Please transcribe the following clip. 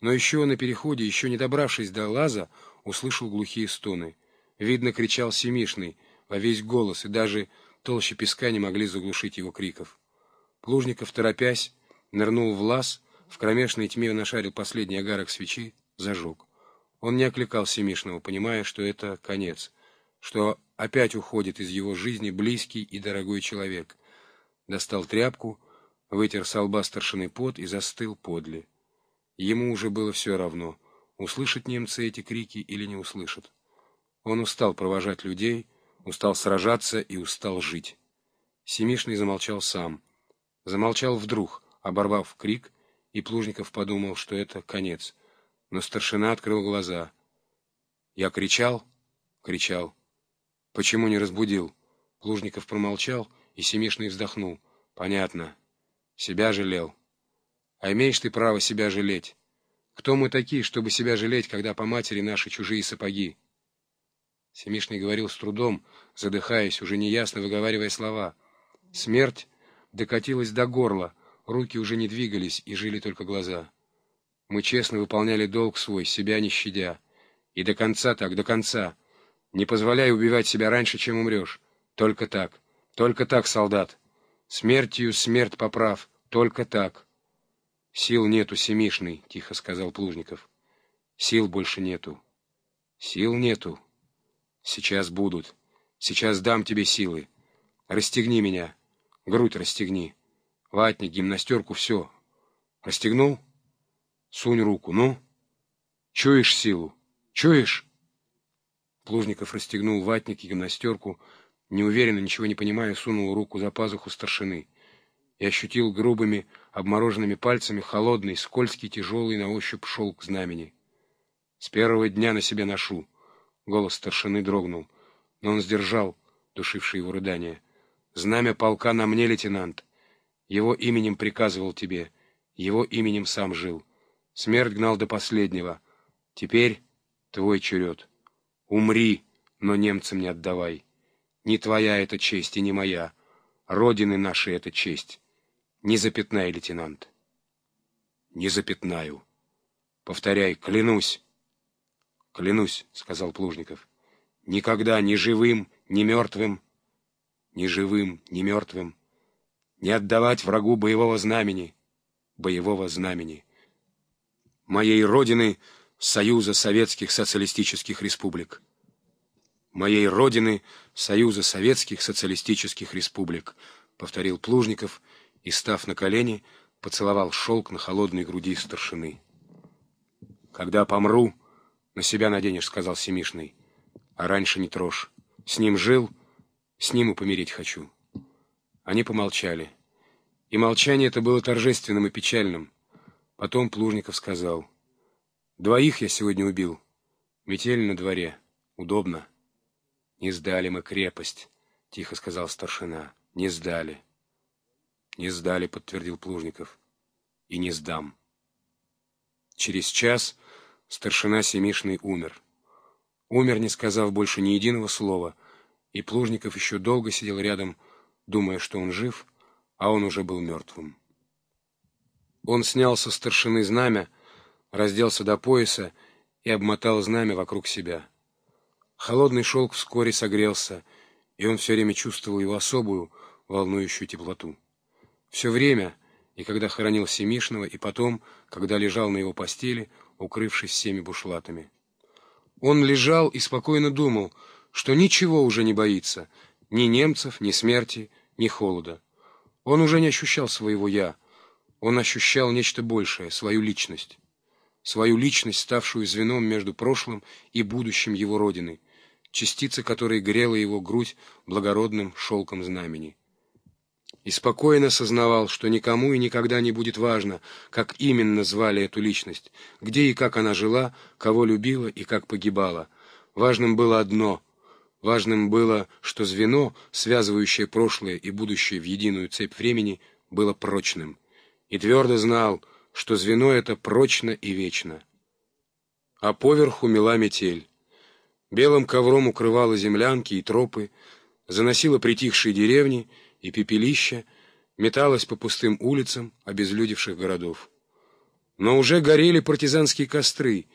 Но еще на переходе, еще не добравшись до лаза, услышал глухие стоны. Видно, кричал Семишный во весь голос, и даже толще песка не могли заглушить его криков. Плужников, торопясь, нырнул в лаз, в кромешной тьме нашарил последний огарок свечи, зажег. Он не окликал Семишного, понимая, что это конец, что опять уходит из его жизни близкий и дорогой человек. Достал тряпку, вытер с лба старшины пот и застыл подле. Ему уже было все равно, услышат немцы эти крики или не услышат. Он устал провожать людей, устал сражаться и устал жить. Семишный замолчал сам. Замолчал вдруг, оборвав крик, и Плужников подумал, что это конец. Но старшина открыл глаза. «Я кричал?» «Кричал». «Почему не разбудил?» Плужников промолчал, и Семишный вздохнул. «Понятно. Себя жалел. А имеешь ты право себя жалеть? Кто мы такие, чтобы себя жалеть, когда по матери наши чужие сапоги?» Семишный говорил с трудом, задыхаясь, уже неясно выговаривая слова. Смерть докатилась до горла, руки уже не двигались и жили только глаза. Мы честно выполняли долг свой, себя не щадя. И до конца так, до конца. Не позволяй убивать себя раньше, чем умрешь. Только так. Только так, солдат. Смертью смерть поправ. Только так. Сил нету, Семишный, — тихо сказал Плужников. Сил больше нету. Сил нету. Сейчас будут. Сейчас дам тебе силы. Расстегни меня. Грудь расстегни. Ватник, гимнастерку, все. Расстегнул? Сунь руку, ну. Чуешь силу? Чуешь? Плужников расстегнул ватник и гимнастерку, неуверенно, ничего не понимая, сунул руку за пазуху старшины и ощутил грубыми, обмороженными пальцами холодный, скользкий, тяжелый на ощупь шелк знамени. С первого дня на себе ношу. Голос старшины дрогнул, но он сдержал душившие его рыдания. «Знамя полка на мне, лейтенант. Его именем приказывал тебе, его именем сам жил. Смерть гнал до последнего. Теперь твой черед. Умри, но немцам не отдавай. Не твоя эта честь и не моя. Родины нашей эта честь. Не запятнай, лейтенант». «Не запятнаю. Повторяй, клянусь». «Клянусь», — сказал Плужников, — «никогда ни живым, ни мертвым, ни живым, ни мертвым, не отдавать врагу боевого знамени, боевого знамени, моей родины Союза Советских Социалистических Республик, моей родины Союза Советских Социалистических Республик», — повторил Плужников и, став на колени, поцеловал шелк на холодной груди старшины. «Когда помру...» «На себя наденешь», — сказал Семишный. «А раньше не трожь. С ним жил, с ним и помереть хочу». Они помолчали. И молчание это было торжественным и печальным. Потом Плужников сказал. «Двоих я сегодня убил. Метель на дворе. Удобно». «Не сдали мы крепость», — тихо сказал старшина. «Не сдали». «Не сдали», — подтвердил Плужников. «И не сдам». Через час... Старшина Семишный умер. Умер, не сказав больше ни единого слова, и Плужников еще долго сидел рядом, думая, что он жив, а он уже был мертвым. Он снял со старшины знамя, разделся до пояса и обмотал знамя вокруг себя. Холодный шелк вскоре согрелся, и он все время чувствовал его особую, волнующую теплоту. Все время, и когда хоронил Семишного, и потом, когда лежал на его постели, укрывшись всеми бушлатами. Он лежал и спокойно думал, что ничего уже не боится, ни немцев, ни смерти, ни холода. Он уже не ощущал своего «я», он ощущал нечто большее, свою личность. Свою личность, ставшую звеном между прошлым и будущим его родины, частица которой грела его грудь благородным шелком знамени и спокойно сознавал, что никому и никогда не будет важно, как именно звали эту личность, где и как она жила, кого любила и как погибала. Важным было одно — Важным было, что звено, связывающее прошлое и будущее в единую цепь времени, было прочным. И твердо знал, что звено это прочно и вечно. А поверху мела метель. Белым ковром укрывала землянки и тропы, заносила притихшие деревни и пепелища металась по пустым улицам обезлюдевших городов. Но уже горели партизанские костры,